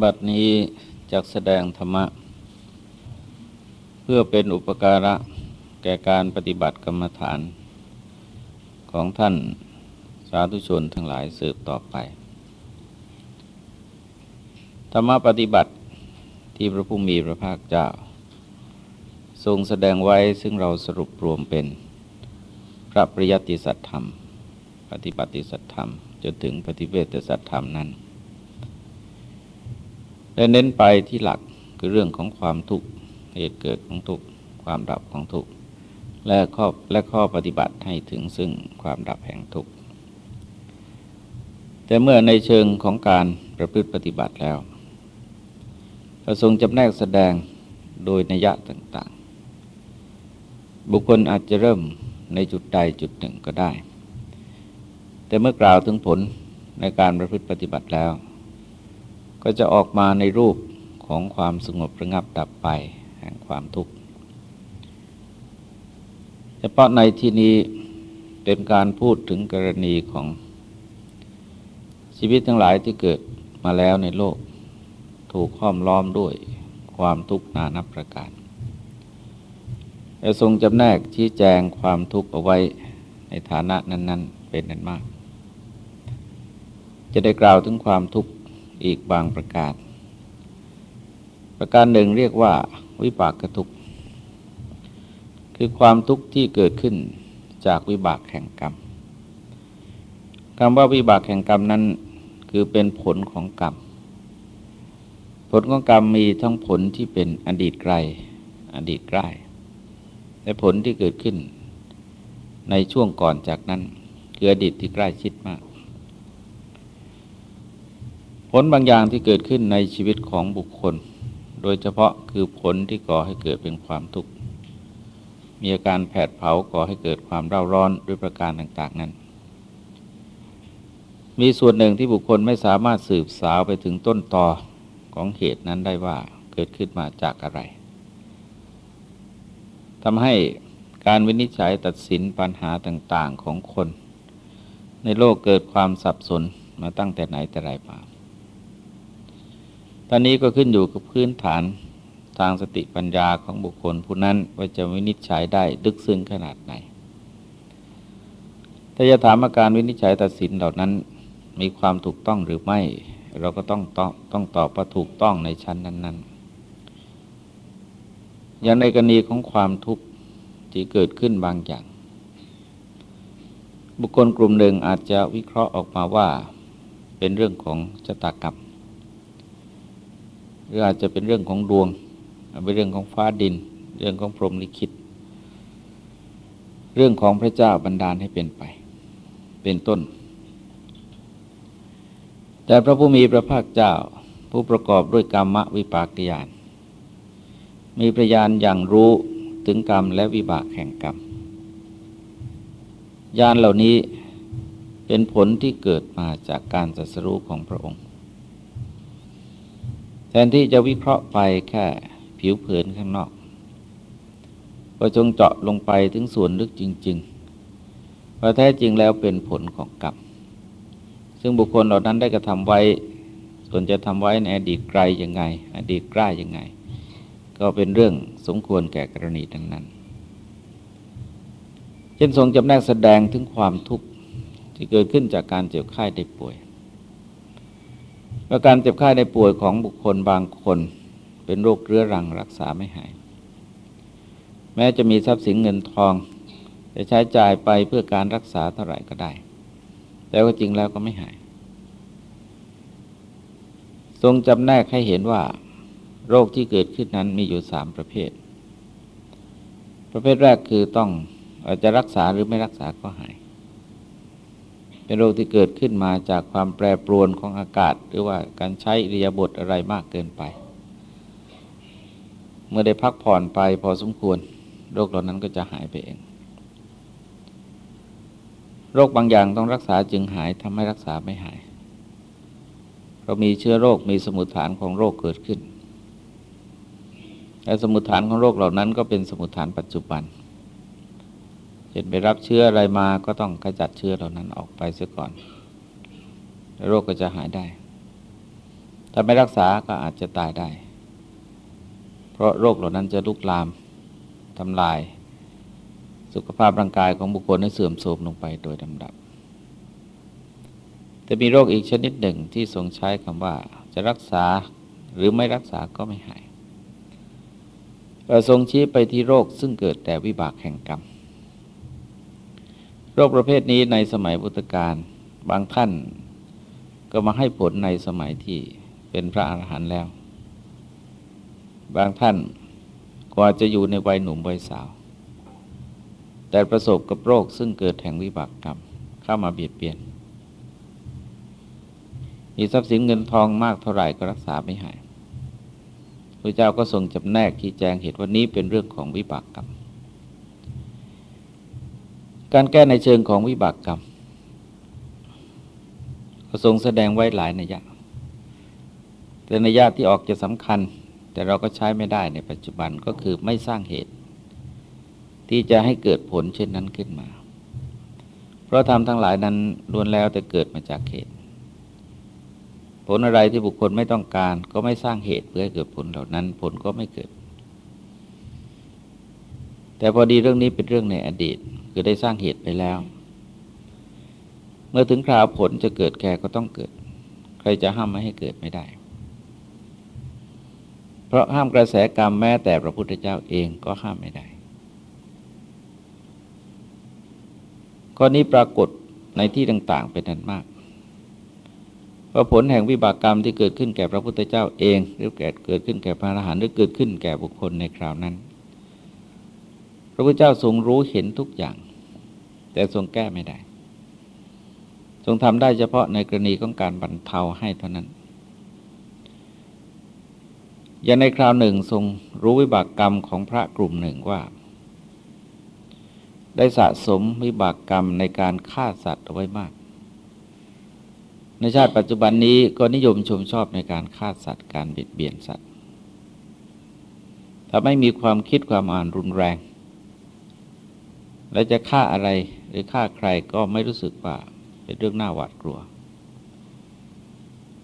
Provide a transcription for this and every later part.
บัดนี้จักแสดงธรรมะ เพื่อเป็นอุปการะแก่การปฏิบัติกรรมฐาน ของท่านสาธุชนทั้งหลายสืบต่อไป ธรรมะปฏิบัติที่พระผู้มีพระภาคเจ้า ทรงแสดงไว้ซึ่งเราสรุปรวมเป็น พระปริยัติสัตธรรม ปฏิบัติสัตธรรมจนถึงปฏิเวทสัตธรรมนั้น และเน้นไปที่หลักคือเรื่องของความทุกข์เหตุเกิดของทุกข์ความดับของทุกข์และข้อและข้อปฏิบัติให้ถึงซึ่งความดับแห่งทุกข์แต่เมื่อในเชิงของการประพฤติปฏิบัติแล้วพระทรงจำแนกแสดงโดยนัยยะต่างๆ บุคคลอาจจะเริ่มในจุดใดจุดหนึ่งก็ได้ แต่เมื่อกล่าวถึงผลในการประพฤติปฏิบัติแล้ว ก็จะออกมาในรูปของความสงบระงับดับไปแห่งความทุกข์เฉพาะในที่นี้เป็นการพูดถึงกรณีของชีวิตทั้งหลายที่เกิดมาแล้วในโลก ถูกห้อมล้อมด้วยความทุกข์นานับประการและทรงจำแนกชี้แจงความทุกข์เอาไว้ในฐานะนั้น ๆ เป็นนั้นมาก จะได้กล่าวถึงความทุกข์ อีกบางประการ ประการหนึ่งเรียกว่าวิปากกทุกข์คือความทุกข์ที่เกิดขึ้นจากวิบากแห่งกรรมคำว่าวิบากแห่งกรรมนั้นคือเป็นผลของกรรม ผลของกรรมมีทั้งผลที่เป็นอดีตไกล อดีตใกล้และผลที่เกิดขึ้นในช่วงก่อนจากนั้น คืออดีตที่ใกล้ชิดมาก ผลบางอย่างที่เกิดขึ้นในชีวิตของบุคคล โดยเฉพาะคือผลที่ก่อให้เกิดเป็นความทุกข์ มีอาการแผดเผาก่อให้เกิดความเร่าร้อนด้วยประการต่างๆนั้น มีส่วนหนึ่งที่บุคคลไม่สามารถสืบสาวไปถึงต้นตอของเหตุนั้นได้ว่าเกิดขึ้นมาจากอะไรทำให้การวินิจฉัยตัดสินปัญหาต่างๆของคน ในโลกเกิดความสับสนมาตั้งแต่ไหนแต่ไรมา ตอนนี้ก็ขึ้นอยู่กับพื้นฐานทางสติปัญญาของบุคคลผู้นั้นว่าจะวินิจฉัยได้ลึกซึ้งขนาดไหนถ้าจะถามอาการวินิจฉัยตัดสินเหล่านั้นมีความถูกต้องหรือไม่ เราก็ต้องต้องต้องตอบว่าถูกต้องในชั้นนั้น ๆ อย่างในกรณีของความทุกข์ที่เกิดขึ้นบางอย่าง บุคคลกลุ่มหนึ่งอาจจะวิเคราะห์ออกมาว่า เป็นเรื่องของชะตากรรม รืออาจจะเป็นเรื่องของดวง เป็นเรื่องของฟ้าดิน เรื่องของพรหมลิขิต เรื่องของพระเจ้าบันดาลให้เป็นไป เป็นต้น แต่พระผู้มีพระภาคเจ้าผู้ประกอบด้วยกรรมวิปากยาน มีประยานอย่างรู้ถึงกรรมและวิบากแห่งกรรมญาณเหล่านี้เป็นผลที่เกิดมาจากการสัสรู้ของพระองค์ แทนที่จะวิเคราะห์ไปแค่ผิวเผินข้างนอกก็จงเจาะลงไปถึงส่วนลึกจริงๆว่าแท้จริงแล้วเป็นผลของกรรมซึ่งบุคคลเหล่านั้นได้กระทำไว้ ส่วนจะทำไว้ในอดีตไกลยังไง อดีตใกล้ยังไง ก็เป็นเรื่องสมควรแก่กรณีดังนั้น เช่นทรงจำแนกแสดงถึงความทุกข์ที่เกิดขึ้นจากการเจ็บไข้ได้ป่วย อาการเจ็บไข้ในป่วยของบุคคลบางคน เป็นโรคเรื้อรังรักษาไม่หาย แม้จะมีทรัพย์สินเงินทอง จะใช้จ่ายไปเพื่อการรักษาเท่าไหร่ก็ได้แต่ว่าจริงแล้วก็ไม่หาย ทรงจำแนกให้เห็นว่า โรคที่เกิดขึ้นนั้นมีอยู่สามประเภท ประเภทแรกคือต้องอาจจะรักษาหรือไม่รักษาก็หาย เป็นโรคที่เกิดขึ้นมาจากความแปรปรวนของอากาศ หรือว่าการใช้อิริยาบถอะไรมากเกินไป เมื่อได้พักผ่อนไปพอสมควร โรคเหล่านั้นก็จะหายไปเอง โรคบางอย่างต้องรักษาจึงหายทำให้รักษาไม่หาย เรามีเชื้อโรคมีสมุดฐานของโรคเกิดขึ้นและสมุดฐานของโรคเหล่านั้นก็เป็นสมุดฐานปัจจุบัน เช่นไปรับเชื้ออะไรมาก็ต้องขจัดเชื้อเหล่านั้นออกไปเสียก่อน โรคก็จะหายได้ ถ้าไม่รักษาก็อาจจะตายได้ เพราะโรคเหล่านั้นจะลุกลามทำลาย สุขภาพร่างกายของบุคคลให้เสื่อมโทรมลงไปโดยลำดับ แต่มีโรคอีกชนิดหนึ่งที่ทรงใช้คำว่าจะรักษาหรือไม่รักษาก็ไม่หายทรงชี้ไปที่โรคซึ่งเกิดแต่วิบากแห่งกรรม โรคประเภทนี้ในสมัยพุทธกาลบางท่านก็มาให้ผลในสมัยที่เป็นพระอรหันต์แล้ว บางท่านก็อาจจะอยู่ในวัยหนุ่มวัยสาว แต่ประสบกับโรคซึ่งเกิดแห่งวิบากกรรมเข้ามาเบียดเบียน มีทรัพย์สินเงินทองมากเท่าไหร่ก็รักษาไม่หายพระเจ้าก็ทรงจำแนกที่แจงเหตุว่านี้เป็นเรื่องของวิบากกรรม การแก้ในเชิงของวิบากกรรมก็ทรงแสดงไว้หลายนัยยะ แต่นัยยะที่ออกจะสำคัญ แต่เราก็ใช้ไม่ได้ในปัจจุบันก็คือไม่สร้างเหตุ ที่จะให้เกิดผลเช่นนั้นขึ้นมา เพราะทำทั้งหลายนั้นล้วนแล้วแต่เกิดมาจากเหตุ ผลอะไรที่บุคคลไม่ต้องการ ก็ไม่สร้างเหตุเพื่อให้เกิดผลเหล่านั้น ผลก็ไม่เกิด แต่พอดีเรื่องนี้เป็นเรื่องในอดีต คือได้สร้างเหตุไปแล้ว เมื่อถึงคราวผลจะเกิดแก่ก็ต้องเกิด ใครจะห้ามไม่ให้เกิดไม่ได้ เพราะห้ามกระแสกรรมแม้แต่พระพุทธเจ้าเองก็ห้ามไม่ได้ข้อนี้ปรากฏในที่ต่างๆเป็นนันมากว่าผลแห่งวิบากกรรมที่เกิดขึ้นแก่พระพุทธเจ้าเอง หรือแก่เกิดขึ้นแก่พระอรหันต์หรือเกิดขึ้นแก่บุคคลในคราวนั้น ระพุทธเจ้าทรงรู้เห็นทุกอย่าง แต่ทรงแก้ไม่ได้ ทรงทำได้เฉพาะในกรณีของการบรรเทาให้เท่านั้น อย่างในคราวหนึ่งทรงรู้วิบากกรรมของพระกลุ่มหนึ่งว่า ได้สะสมวิบากกรรมในการฆ่าสัตว์เอาไว้มาก ในชาติปัจจุบันนี้ก็นิยมชมชอบในการฆ่าสัตว์การเบียดเบียนสัตว์ถ้าไม่มีความคิดความอ่านรุนแรง และจะฆ่าอะไรหรือฆ่าใครก็ไม่รู้สึกว่าเป็นเรื่องน่าหวาดกลัว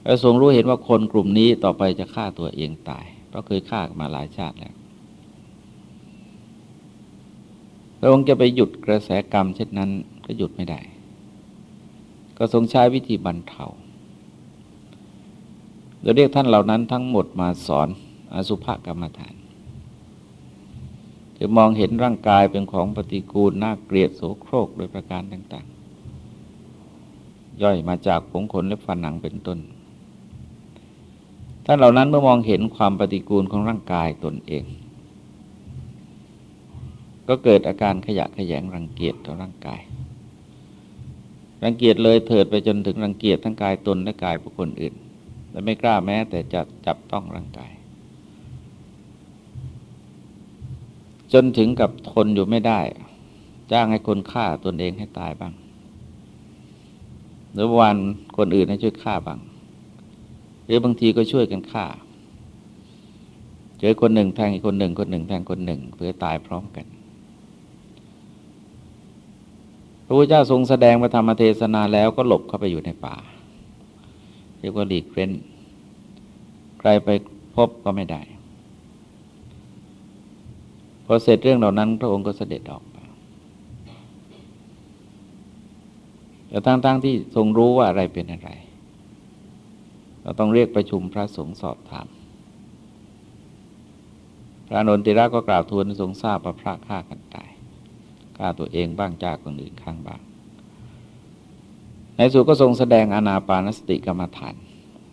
พระทรงรู้เห็นว่าคนกลุ่มนี้ต่อไปจะฆ่าตัวเองตาย เพราะเคยฆ่ามาหลายชาติแล้วพระองค์จะไปหยุดกระแสกรรมเช่นนั้นก็หยุดไม่ได้ ก็ทรงใช้วิธีบรรเทาโดยเรียกท่านเหล่านั้นทั้งหมดมาสอนอสุภกรรมฐาน จะมองเห็นร่างกายเป็นของปฏิกูลน่าเกลียดโสโครกโดยประการต่าง ๆ ย่อยมาจากผงขนและฟันหนังเป็นต้น ท่านเหล่านั้นเมื่อมองเห็นความปฏิกูลของร่างกายตนเอง ก็เกิดอาการขยะขยงรังเกียจต่อร่างกาย รังเกียจเลยเถิดไปจนถึงรังเกียจทั้งกายตนและกายบุคคลอื่น และไม่กล้าแม้แต่จะจับต้องร่างกาย จนถึงกับทนอยู่ไม่ได้ จ้างให้คนฆ่าตนเองให้ตายบ้าง หรือวันคนอื่นให้ช่วยฆ่าบ้าง หรือบางทีก็ช่วยกันฆ่า เจอคนหนึ่งแทงอีกคนหนึ่ง คนหนึ่งแทงคนหนึ่ง เพื่อตายพร้อมกันพระพุทธเจ้าทรงแสดงพระธรรมเทศนาแล้วก็หลบเข้าไปอยู่ในป่า เรียกว่าหลีกเร้นใครไปพบก็ไม่ได้ พอเสร็จเรื่องเหล่านั้น พระองค์ก็เสด็จออกแต่ทั้งๆทที่ทรงรู้ว่าอะไรเป็นอะไร เราต้องเรียกประชุมพระสงฆ์สอบถาม พระนนติระก็กล่าวทูลทรงทราบว่าพระฆ่ากันตายฆ่าตัวเองบ้างจากคนอื่นข้างบ้าง ในสุก็ทรงแสดงอนาปานสติกรรมฐาน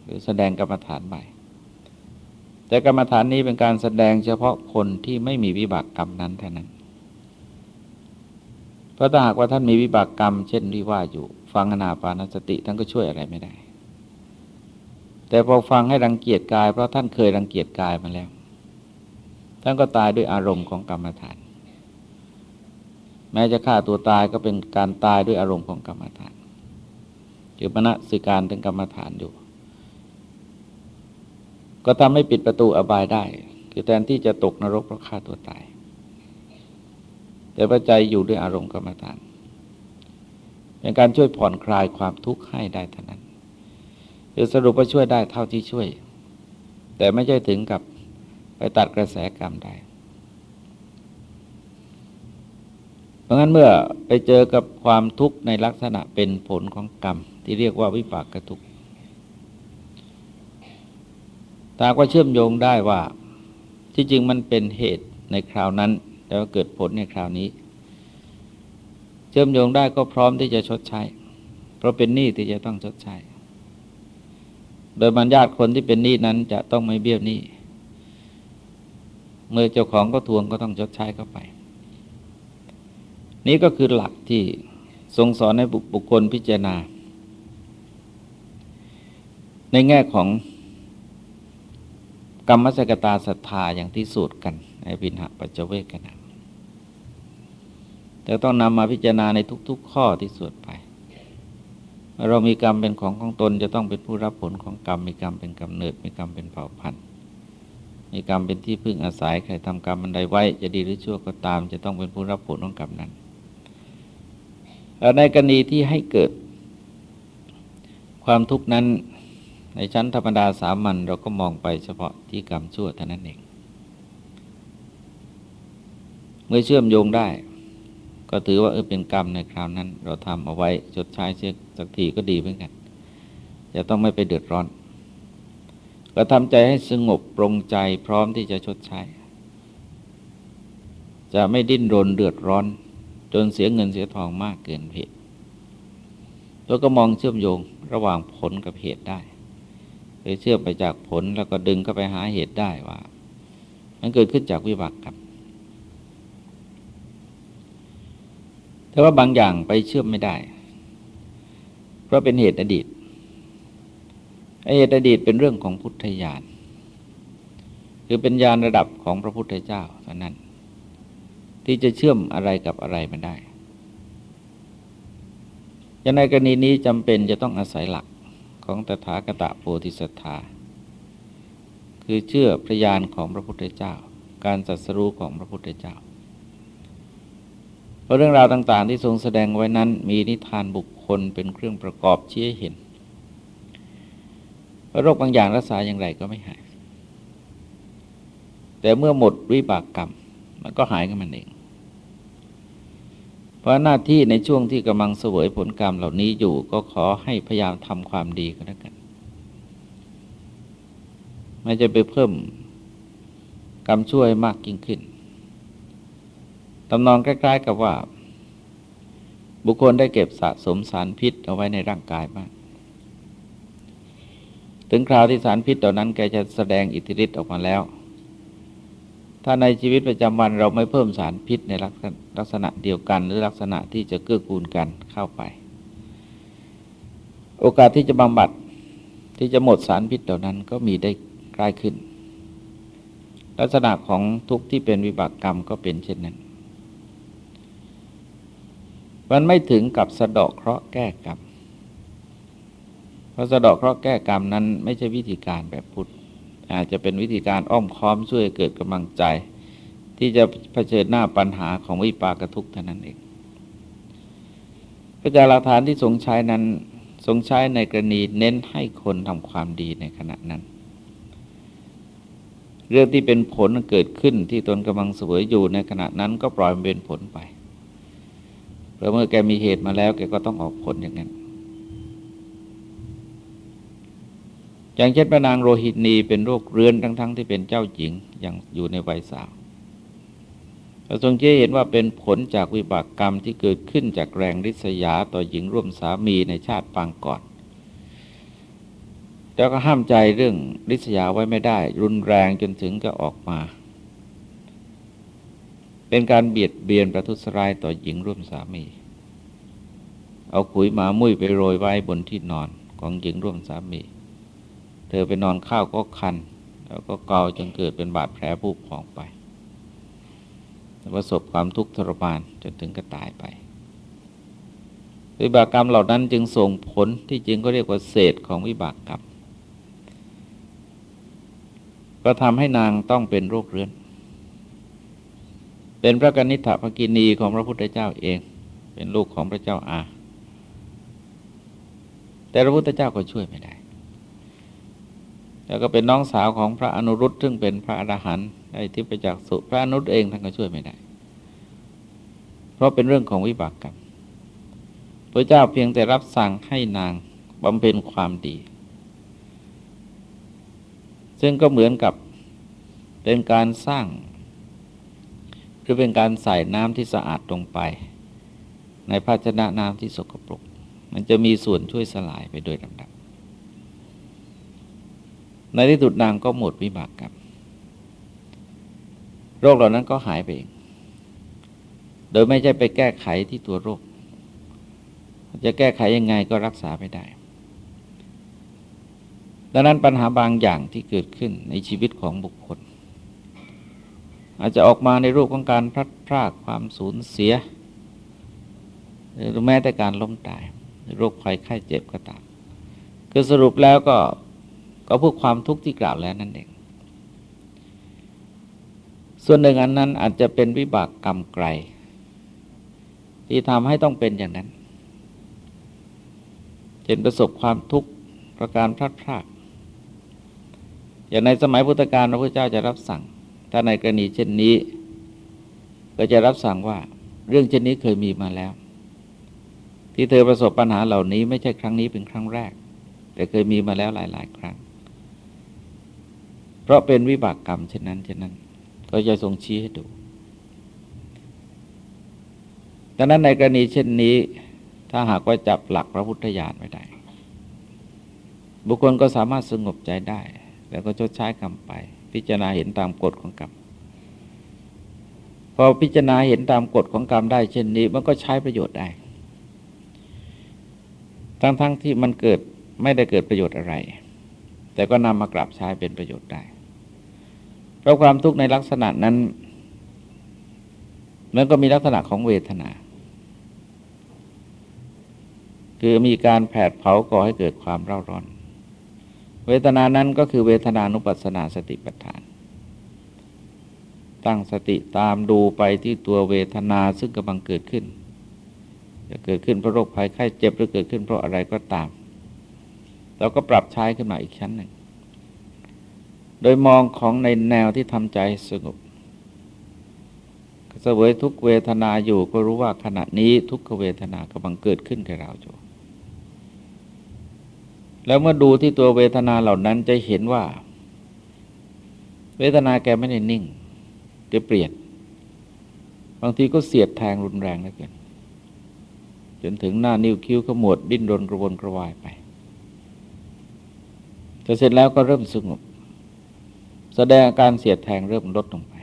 หรือแสดงกรรมฐานใหม่ แต่กรรมฐานนี้เป็นการแสดงเฉพาะคนที่ไม่มีวิบากกรรมนั้นเท่านั้น เพราะถ้าหากว่าท่านมีวิบากกรรม เช่นที่ว่าอยู่ฟังอนาปานสติท่านก็ช่วยอะไรไม่ได้ แต่พอฟังให้รังเกียจกาย เพราะท่านเคยรังเกียจกายมาแล้ว ท่านก็ตายด้วยอารมณ์ของกรรมฐาน แม้จะฆ่าตัวตายก็เป็นการตายด้วยอารมณ์ของกรรมฐานจือมณสิการถึงกรรมฐานอยู่ ก็ทำให้ปิดประตูอบายได้ คือแทนที่จะตกนรกเพราะฆ่าตัวตาย แต่ปัจจัยอยู่ด้วยอารมณ์กรรมฐาน เป็นการช่วยผ่อนคลายความทุกข์ให้ได้เท่านั้นคือสรุปว่าช่วยได้เท่าที่ช่วย แต่ไม่ใช่ถึงกับไปตัดกระแสกรรมได้ เพราะงั้นเมื่อไปเจอกับความทุกข์ในลักษณะเป็นผลของกรรม ที่เรียกว่าวิปากกทุกข์ ตาก็เชื่อมโยงได้ว่าที่จริงมันเป็นเหตุในคราวนั้น แต่ว่าเกิดผลในคราวนี้ เชื่อมโยงได้ก็พร้อมที่จะชดใช้ เพราะเป็นหนี้ที่จะต้องชดใช้ โดยบรรยาตคนที่เป็นหนี้นั้นจะต้องไม่เบี้ยวหนี้เมื่อเจ้าของก็ทวงก็ต้องชดใช้เข้าไป นี่ก็คือหลักที่ทรงสอนให้บุคคลพิจารณา ในแง่ของ กรรมสกตาศรัทธาอย่างที่สูตรกัน ในวินหปัจเจเวกันนะแต่ต้องนำมาพิจารณาในทุก ๆ ข้อที่สวดไป เรามีกรรมเป็นของของตนจะต้องเป็นผู้รับผลของกรรม มีกรรมเป็นกำเนิด มีกรรมเป็นเผ่าพันธุ์ มีกรรมเป็นที่พึ่งอาศัย ใครทำกรรมมันใดไว้ จะดีหรือชั่วก็ตาม จะต้องเป็นผู้รับผลของกรรมนั้น ในกรณีที่ให้เกิด ความทุกข์นั้น ในชั้นธรรมดาสามัญเราก็มองไปเฉพาะที่กรรมชั่วเท่านั้นเอง เมื่อเชื่อมโยงได้ ก็ถือว่าเออเป็นกรรมในคราวนั้น เราทำเอาไว้จดใช้เสียสักทีก็ดีเหมือนกันจะต้องไม่ไปเดือดร้อน ก็ทำใจให้สงบปรงใจพร้อมที่จะชดใช้ จะไม่ดิ้นรนเดือดร้อน จนเสียเงินเสียทองมากเกินเหตุแล้วก็มองเชื่อมโยงระหว่างผลกับเหตุได้ ไปเชื่อมไปจากผลแล้วก็ดึงก็ไปหาเหตุได้ว่า มันเกิดขึ้นจากวิบากกรรมแต่ว่าบางอย่างไปเชื่อมไม่ได้ เพราะเป็นเหตุอดีตเหตุอดีตเป็นเรื่องของพุทธญาณคือเป็นญาณระดับของพระพุทธเจ้าเท่านั้น ที่จะเชื่อมอะไรกับอะไรมันได้ยังในกรณีนี้จำเป็นจะต้องอาศัยหลัก ของตถาคตโพธิสัตธาคือเชื่อพระญาณของพระพุทธเจ้า การสัสรู้ของพระพุทธเจ้าเพราะเรื่องราวต่าง ๆ ที่ทรงแสดงไว้นั้น มีนิทานบุคคลเป็นเครื่องประกอบชี้ให้เห็นว่าโรคบางอย่างรักษาอย่างไรก็ไม่หาย แต่เมื่อหมดวิบากกรรม มันก็หายกันมันเอง เพราะหน้าที่ในช่วงที่กำลังเสวยผลกรรมเหล่านี้อยู่ ก็ขอให้พยายามทำความดีก็แล้วกันไม่จะไปเพิ่มกรรมช่วยมากยิ่งขึ้นตำนองใกล้ๆกับว่า บุคคลได้เก็บสะสมสารพิษเอาไว้ในร่างกายมาก ถึงคราวที่สารพิษเหล่านั้นแกจะแสดงอิทธิฤทธิ์ออกมาแล้ว ถ้าในชีวิตประจำวันเราไม่เพิ่มสารพิษในลักษณะเดียวกัน หรือลักษณะที่จะเกื้อกูลกันเข้าไป โอกาสที่จะบำบัดที่จะหมดสารพิษเหล่านั้นก็มีได้ใกล้ขึ้น ลักษณะของทุกข์ที่เป็นวิบากกรรมก็เป็นเช่นนั้น มันไม่ถึงกับสะดอกเคราะห์แก้กรรมเพราะสะดอกเคราะห์แก้กรรมนั้นไม่ใช่วิธีการแบบพุทธ อาจจะเป็นวิธีการอ้อมค้อมช่วยเกิดกำลังใจ ที่จะเผชิญหน้าปัญหาของวิปากทุกข์เท่านั้นเองพระจาราฐานที่ทรงใช้นั้นทรงใช้ในกรณีเน้นให้คนทำความดีในขณะนั้น เรื่องที่เป็นผลเกิดขึ้นที่ตนกำลังเสวยอยู่ในขณะนั้นก็ปล่อยมันเป็นผลไปเพราะเมื่อแกมีเหตุมาแล้วแกก็ต้องออกผลอย่างนั้น อย่างเช่นพระนางโรหิตนีเป็นโรคเรื้อนทั้งๆทที่เป็นเจ้าหญิงยังอยู่ในวัยสาวพระทรงเจเห็นว่าเป็นผลจากวิบากกรรมที่เกิดขึ้นจากแรงริษยาต่อหญิงร่วมสามีในชาติปางก่อน แล้วก็ห้ามใจเรื่องริษยาไว้ไม่ได้ รุนแรงจนถึงก็ออกมา เป็นการเบียดเบียนประทุษร้ายต่อหญิงร่วมสามี เอาขุยหมามุ้ยไปโรยไว้บนที่นอนของหญิงร่วมสามี เธอไปนอนข้าวก็คัน แล้วก็เกาจนเกิดเป็นบาดแผลผุพองไปประสบความทุกข์ทรมานจนถึงก็ตายไปวิบากกรรมเหล่านั้นจึงส่งผลที่จริงก็เรียกว่าเศษของวิบากกรรมก็ทำให้นางต้องเป็นโรคเรื้อน เป็นพระกนิษฐภกินีของพระพุทธเจ้าเอง เป็นลูกของพระเจ้าอา แต่พระพุทธเจ้าก็ช่วยไม่ได้ แล้วก็เป็นน้องสาวของพระอนุรุตซึ่งเป็นพระอรหันต์ได้ที่ไปจากสุพระอนุรุตเองท่านก็ช่วยไม่ได้ เพราะเป็นเรื่องของวิบากกรรมพระเจ้าเพียงแต่รับสั่งให้นางบำเพ็ญความดี ซึ่งก็เหมือนกับเป็นการสร้างหรือเป็นการใส่น้ำที่สะอาดลงไป ในภาชนะน้ำที่สกปรก มันจะมีส่วนช่วยสลายไปโดยลำดับ ในที่สุดนางก็หมดวิบากกรรมโรคเหล่านั้นก็หายไปเอง โดยไม่ใช่ไปแก้ไขที่ตัวโรค จะแก้ไขยังไงก็รักษาไม่ได้ ดังนั้นปัญหาบางอย่างที่เกิดขึ้นในชีวิตของบุคคล อาจจะออกมาในรูปของการพลัดพรากความสูญเสีย หรือแม้แต่การล้มตาย โรคภัยไข้เจ็บก็ตามคือสรุปแล้วก็ ก็พวกความทุกข์ที่กล่าวแล้วนั่นเอง ส่วนหนึ่งอันนั้นอาจจะเป็นวิบากกรรมไกล ที่ทำให้ต้องเป็นอย่างนั้นเช่นประสบความทุกข์ประการพลัดพรากอย่างในสมัยพุทธกาลพระพุทธเจ้าจะรับสั่ง ถ้าในกรณีเช่นนี้ ก็จะรับสั่งว่าเรื่องเช่นนี้เคยมีมาแล้ว ที่เธอประสบปัญหาเหล่านี้ไม่ใช่ครั้งนี้เป็นครั้งแรก แต่เคยมีมาแล้วหลาย ๆ ครั้ง เพราะเป็นวิบากกรรมเช่นนั้นเช่นนั้น ก็จะทรงชี้ให้ดู ดังนั้นในกรณีเช่นนี้ ถ้าหากว่าจับหลักพระพุทธญาณไม่ได้ บุคคลก็สามารถสงบใจได้ แล้วก็ชดใช้กรรมไป พิจารณาเห็นตามกฎของกรรมพอพิจารณาเห็นตามกฎของกรรมได้เช่นนี้ มันก็ใช้ประโยชน์ได้ ทั้งๆทที่มันเกิดไม่ได้เกิดประโยชน์อะไร แต่ก็นำมากลับใช้เป็นประโยชน์ได้ เพราะความทุกข์ในลักษณะนั้นมันก็มีลักษณะของเวทนา คือมีการแผดเผาก่อให้เกิดความเร่าร้อน เวทนานั้นก็คือเวทนานุปัสสนาสติปัฏฐาน ตั้งสติตามดูไปที่ตัวเวทนาซึ่งกำลังเกิดขึ้น จะเกิดขึ้นเพราะโรคภัยไข้เจ็บหรือเกิดขึ้นเพราะอะไรก็ตาม เราก็ปรับใช้ขึ้นมาอีกชั้นหนึ่ง โดยมองของในแนวที่ทำใจสงบเสวยทุกเวทนาอยู่ก็รู้ว่าขณะนี้ทุกเวทนากำลังเกิดขึ้นกับเราอยู่แล้วเมื่อดูที่ตัวเวทนาเหล่านั้นจะเห็นว่า เวทนาแกไม่ได้นิ่งแกเปลี่ยน บางทีก็เสียดแทงรุนแรงเหลือเกินจนถึงหน้านิ้วคิ้วขมวดดิ้นรนกระวนกระวายไปแต่เสร็จแล้วก็เริ่มสงบ แสดงอาการเสียดแทงเริ่มลดลงไป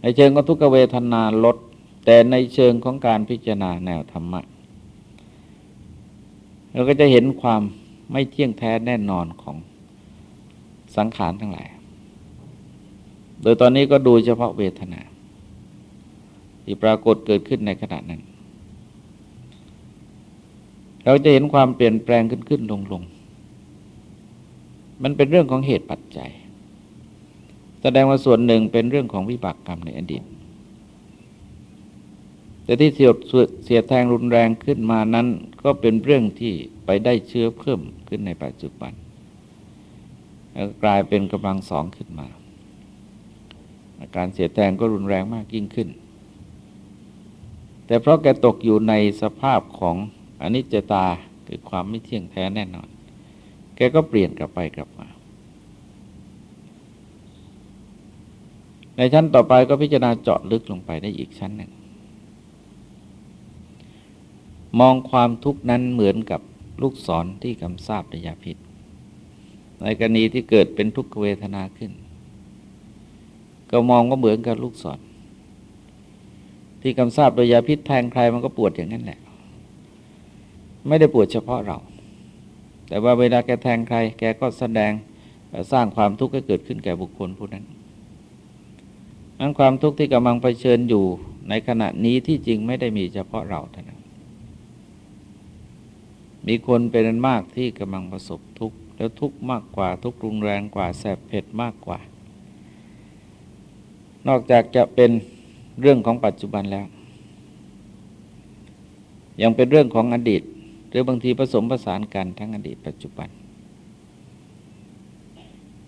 ในเชิงของทุกเวทนาลด แต่ในเชิงของการพิจารณาแนวธรรมะเราก็จะเห็นความไม่เที่ยงแท้แน่นอนของสังขารทั้งหลาย โดยตอนนี้ก็ดูเฉพาะเวทนา ที่ปรากฏเกิดขึ้นในขณะนั้น เราจะเห็นความเปลี่ยนแปลงขึ้นขึ้นลงลง มันเป็นเรื่องของเหตุปัจจัย แสดงว่าส่วนหนึ่งเป็นเรื่องของวิบากกรรมในอดีต แต่ที่เสียดเสียแทงรุนแรงขึ้นมานั้น ก็เป็นเรื่องที่ไปได้เชื้อเพิ่มขึ้นในปัจจุบันแล้วกลายเป็นกำลังสองขึ้นมา อาการเสียแทงก็รุนแรงมากยิ่งขึ้น แต่เพราะแกตกอยู่ในสภาพของอนิจจตาคือความไม่เที่ยงแท้แน่นอน แกก็เปลี่ยนกลับไปกลับมา ในชั้นต่อไปก็พิจารณาเจาะลึกลงไปได้อีกชั้นหนึ่ง มองความทุกข์นั้นเหมือนกับลูกศรที่กำซาบระยาพิษ ในกรณีที่เกิดเป็นทุกขเวทนาขึ้น ก็มองก็เหมือนกับลูกศร ที่กำซาบระยาพิษแทงใครมันก็ปวดอย่างนั้นแหละ ไม่ได้ปวดเฉพาะเรา แต่ว่าเวลาแกแทงใคร แกก็แสดงสร้างความทุกข์ให้เกิดขึ้นแก่บุคคลผู้นั้น นั้นความทุกข์ที่กำลังไปเชิญอยู่ในขณะนี้ที่จริงไม่ได้มีเฉพาะเราเท่านั้น มีคนเป็นนมากที่กำลังประสบทุกข์แล้วทุกข์มากกว่าทุกข์รุนแรงกว่าแสบเผ็ดมากกว่า นอกจากจะเป็นเรื่องของปัจจุบันแล้ว ยังเป็นเรื่องของอดีต หรือบางทีผสมผสานกันทั้งอดีตปัจจุบัน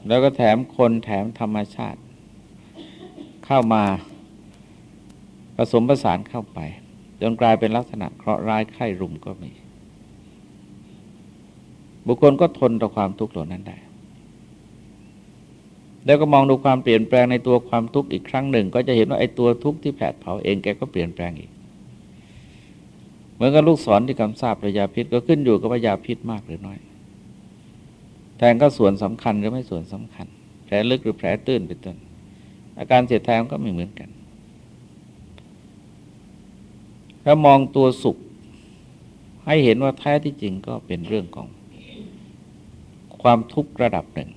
แล้วก็แถมคนแถมธรรมชาติ เข้ามาผสมผสานเข้าไป จนกลายเป็นลักษณะเคราะห์ร้ายไข้รุมก็มี บุคคลก็ทนต่อความทุกข์เหล่านั้นได้ แล้วก็มองดูความเปลี่ยนแปลงในตัวความทุกข์อีกครั้งหนึ่ง ก็จะเห็นว่าไอ้ตัวทุกข์ที่แผดเผาเองแกก็เปลี่ยนแปลงอีก เหมือนกับลูกศรที่กำทราบระยาพิษก็ขึ้นอยู่กับว่ายาพิษมากหรือน้อย แทงก็ส่วนสำคัญหรือไม่ส่วนสำคัญ แผลลึกหรือแผลตื้นเป็นต้น อาการเสียดแทงก็ไม่เหมือนกันถ้ามองตัวสุข ให้เห็นว่าแท้ที่จริงก็เป็นเรื่องของความทุกข์ระดับหนึ่ง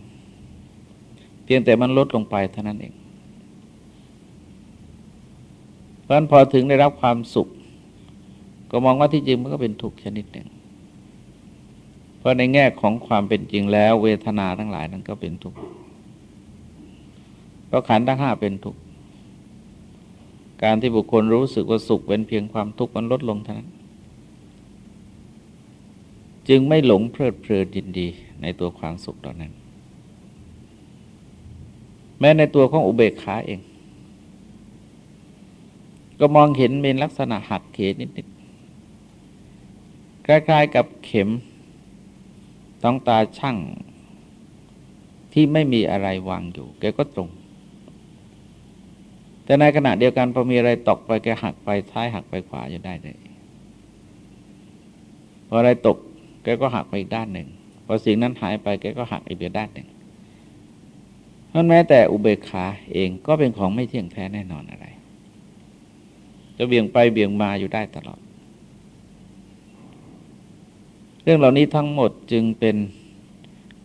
เพียงแต่มันลดลงไปเท่านั้นเอง เพราะนั้นพอถึงได้รับความสุข ก็มองว่าที่จริงมันก็เป็นทุกข์ชนิดหนึ่ง เพราะในแง่ของความเป็นจริงแล้ว เวทนาทั้งหลายนั้นก็เป็นทุกข์ เพราะขันทั้งห้าเป็นทุกข์การที่บุคคลรู้สึกว่าสุขเป็นเพียงความทุกข์มันลดลงเท่านั้น จึงไม่หลงเพลิดเพลินยินดีในตัวความสุขเหล่านั้น แม้ในตัวของอุเบกขาเอง ก็มองเห็นเป็นลักษณะหักเขนิดๆคล้ายๆกับเข็มต้องตาช่างที่ไม่มีอะไรวางอยู่ แกก็ตรง แต่ในขณะเดียวกันพอมีอะไรตกไปแกหักไปซ้ายหักไปขวาจะได้เลยพออะไรตกแกก็หักไปอีกด้านหนึ่งพอสิ่งนั้นหายไปแกก็หักอีกด้านหนึ่งเพราะแม้แต่อุเบกขาเองก็เป็นของไม่เที่ยงแท้แน่นอนอะไรจะเบี่ยงไปเบี่ยงมาอยู่ได้ตลอด เรื่องเหล่านี้ทั้งหมดจึงเป็น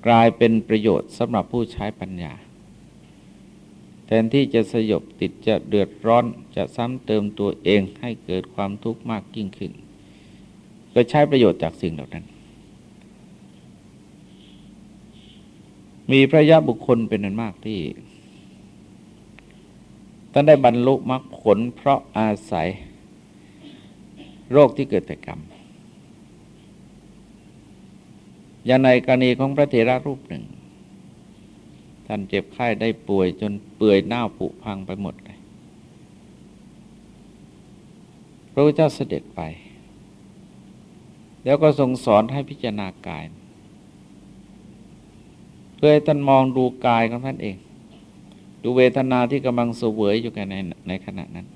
กลายเป็นประโยชน์สำหรับผู้ใช้ปัญญา แทนที่จะสยบติดจะเดือดร้อนจะซ้ำเติมตัวเองให้เกิดความทุกข์มากยิ่งขึ้น ก็ใช้ประโยชน์จากสิ่งเหล่านั้น มีพระยะบุคคลเป็นอันมากที่ท่านได้บรรลุมรรคผลเพราะอาศัยโรคที่เกิดแต่กรรม อย่างในกรณีของพระเถระรูปหนึ่ง ท่านเจ็บไข้ได้ป่วยจนเปื่อยเน่าผุพังไปหมดเลยพระพุทธเจ้าเสด็จไป แล้วก็ทรงสอนให้พิจารณากาย เพื่อให้ท่านมองดูกายของท่านเอง ดูเวทนาที่กำลังเสวยอยู่กันในในขณะนั้น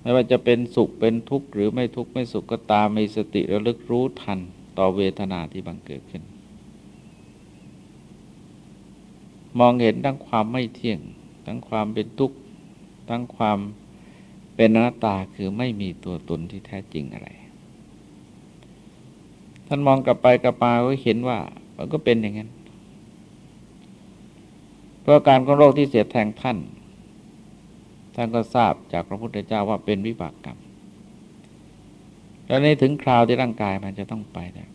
ไม่ว่าจะเป็นสุขเป็นทุกข์หรือไม่ทุกข์ไม่สุขก็ตามมีสติระลึกรู้ทันต่อเวทนาที่บังเกิดขึ้น มองเห็นทั้งความไม่เที่ยง ทั้งความเป็นทุกข์ ทั้งความเป็นอนัตตาคือไม่มีตัวตนที่แท้จริงอะไร ท่านมองกลับไปกลับมาก็เห็นว่ามันก็เป็นอย่างนั้น เพราะการของโรคที่เสียแทงท่าน ท่านก็ทราบจากพระพุทธเจ้าว่าเป็นวิบากกรรม แล้วในถึงคราวที่ร่างกายมันจะต้องไปแล้ว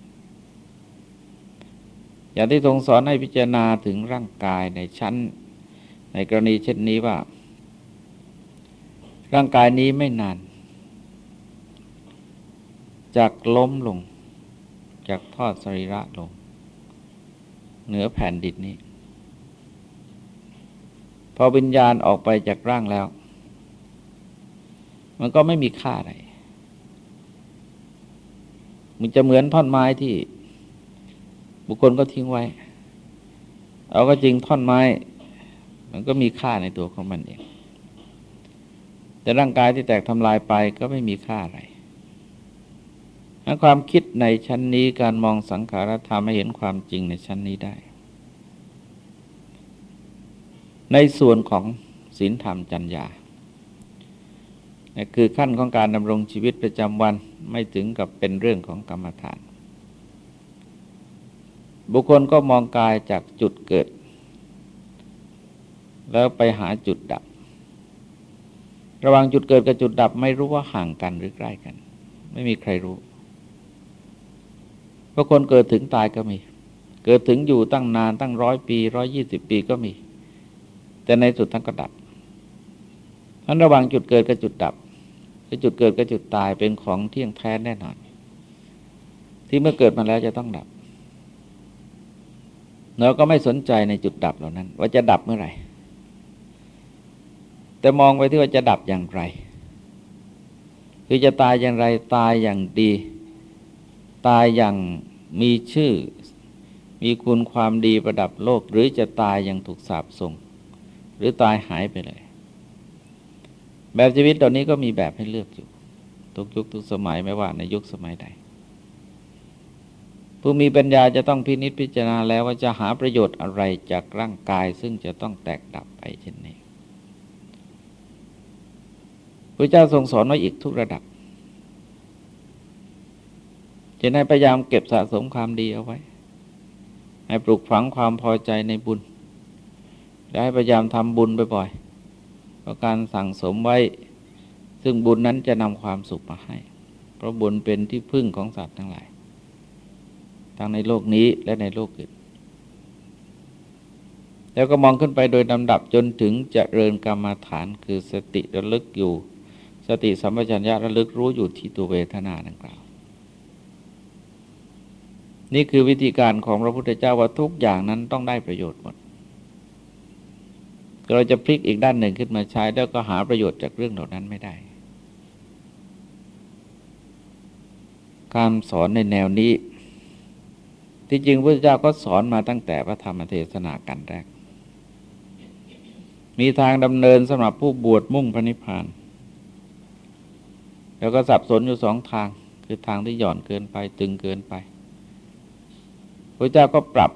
อย่างที่ทรงสอนให้พิจารณาถึงร่างกายในชั้น ในกรณีเช่นนี้ว่า ร่างกายนี้ไม่นานจากล้มลง จากทอดสรีระลง เหนือแผ่นดินนี้ พอวิญญาณออกไปจากร่างแล้ว มันก็ไม่มีค่าอะไรมันจะเหมือนท่อนไม้ที่ บุคคลก็ทิ้งไว้ เอาก็จริงท่อนไม้ มันก็มีค่าในตัวของมันเอง แต่ร่างกายที่แตกทำลายไปก็ไม่มีค่าอะไรความคิดในชั้นนี้การมองสังขารธรรมให้เห็นความจริงในชั้นนี้ได้ ในส่วนของศีลธรรมจัญญาคือขั้นของการดำรงชีวิตประจำวันไม่ถึงกับเป็นเรื่องของกรรมฐาน บุคคลก็มองกายจากจุดเกิด แล้วไปหาจุดดับ ระหว่างจุดเกิดกับจุดดับไม่รู้ว่าห่างกันหรือใกล้กัน ไม่มีใครรู้เพราะคนเกิดถึงตายก็มี เกิดถึงอยู่ตั้งนานตั้งร้อยปีร้อยยี่สิบปีก็มี แต่ในสุดทั้งก็ดับนั้นระหว่างจุดเกิดกับจุดดับจุดเกิดกับจุดตายเป็นของเที่ยงแท้แน่นอน ที่เมื่อเกิดมาแล้วจะต้องดับ เราก็ไม่สนใจในจุดดับเหล่านั้น ว่าจะดับเมื่อไหร่ แต่มองไปที่ว่าจะดับอย่างไร คือจะตายอย่างไรตายอย่างดี ตายอย่างมีชื่อ มีคุณความดีประดับโลก หรือจะตายอย่างถูกสาบส่ง หรือตายหายไปเลย แบบชีวิตตอนนี้ก็มีแบบให้เลือกอยู่ ทุกยุคทุกสมัยไม่ว่าในยุคสมัยใด ผู้มีปัญญาจะต้องพินิจพิจารณาแล้วว่าจะหาประโยชน์อะไรจากร่างกายซึ่งจะต้องแตกดับไปเช่นนี้พระเจ้าทรงสอนไว้อีกทุกระดับจะให้พยายามเก็บสะสมความดีเอาไว้ ให้ปลูกฝังความพอใจในบุญและให้พยายามทำบุญบ่อยๆเพราะการสั่งสมไว้ ซึ่งบุญนั้นจะนำความสุขมาให้ เพราะบุญเป็นที่พึ่งของสัตว์ทั้งหลาย ทั้งในโลกนี้และในโลกอื่น แล้วก็มองขึ้นไปโดยลำดับจนถึงจเจริญกรรมาฐานคือสติระลึกอยู่ สติสัมปชัญญะระลึกรู้อยู่ที่ตัวเวทนาดังกล่าว นี่คือวิธีการของพระพุทธเจ้าว่าทุกอย่างนั้นต้องได้ประโยชน์หมดเราจะพลิกอีกด้านหนึ่งขึ้นมาใช้ แล้วก็หาประโยชน์จากเรื่องเหล่านั้นไม่ได้การสอนในแนวนี้ ที่จริงพระเจ้าก็สอนมาตั้งแต่พระธรรมเทศนากันแรก มีทางดำเนินสำหรับผู้บวชมุ่งพระนิพพาน แล้วก็สับสนอยู่สองทาง คือทางที่หย่อนเกินไปตึงเกินไปพระเจ้าก็ปรับ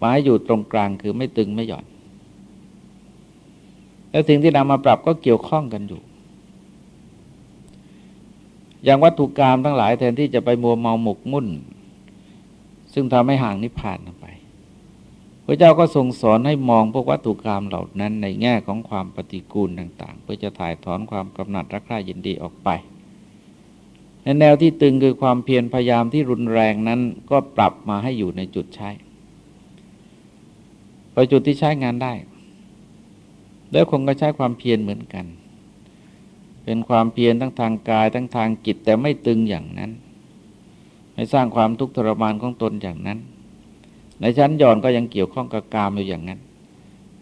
มาให้อยู่ตรงกลางคือไม่ตึงไม่หย่อน แล้วสิ่งที่นำมาปรับก็เกี่ยวข้องกันอยู่อย่างวัตถุกรรมทั้งหลายแทนที่จะไปมัวเมาหมกมุ่น ซึ่งทำให้ห่างนิพพานไป พระเจ้าก็ทรงสอนให้มองพวกวัตถุกรรมเหล่านั้น ในแง่ของความปฏิกูลต่าง ๆ เพื่อจะถ่ายถอนความกำหนัดรักใคร่ยินดีออกไปในแนวที่ตึงคือความเพียรพยายามที่รุนแรงนั้นก็ปรับมาให้อยู่ในจุดใช้ไปจุดที่ใช้งานได้ แล้วคงก็ใช้ความเพียรเหมือนกัน เป็นความเพียรทั้งทางกายทั้งทางจิตแต่ไม่ตึงอย่างนั้น ให้สร้างความทุกข์ทรมานของตนอย่างนั้น ในชั้นย่อนก็ยังเกี่ยวข้องกับกามอยู่อย่างนั้น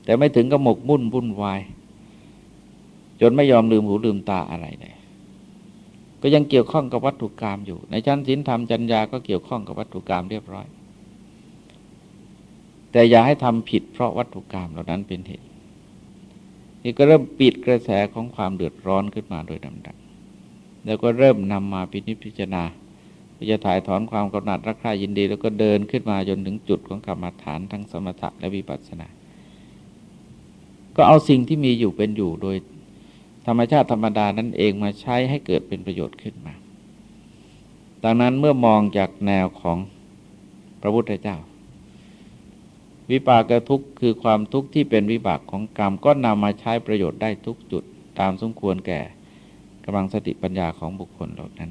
แต่ไม่ถึงกับหมกมุ่นวุ่นวาย จนไม่ยอมลืมหูลืมตาอะไรเลยก็ยังเกี่ยวข้องกับวัตถุกรรมอยู่ ในชั้นศีลธรรมจัญญาก็เกี่ยวข้องกับวัตถุกรรมเรียบร้อย แต่อย่าให้ทำผิดเพราะวัตถุกรรมเหล่านั้นเป็นเหตุนี่ก็เริ่มปิดกระแสของความเดือดร้อนขึ้นมาโดยลำดับแล้วก็เริ่มนำมาพินิจพิจารณา จะถ่ายถอนความกำหนัดรักใคร่ยินดี แล้วก็เดินขึ้นมาจนถึงจุดของกรรมฐานทั้งสมถะและวิปัสสนา ก็เอาสิ่งที่มีอยู่เป็นอยู่โดยธรรมชาติธรรมดานั่นเองมาใช้ให้เกิดเป็นประโยชน์ขึ้นมา ดังนั้นเมื่อมองจากแนวของพระพุทธเจ้า วิปากทุกข์คือความทุกข์ที่เป็นวิบากของกรรมก็นำมาใช้ประโยชน์ได้ทุกจุดตามสมควรแก่กำลังสติปัญญาของบุคคลเหล่านั้น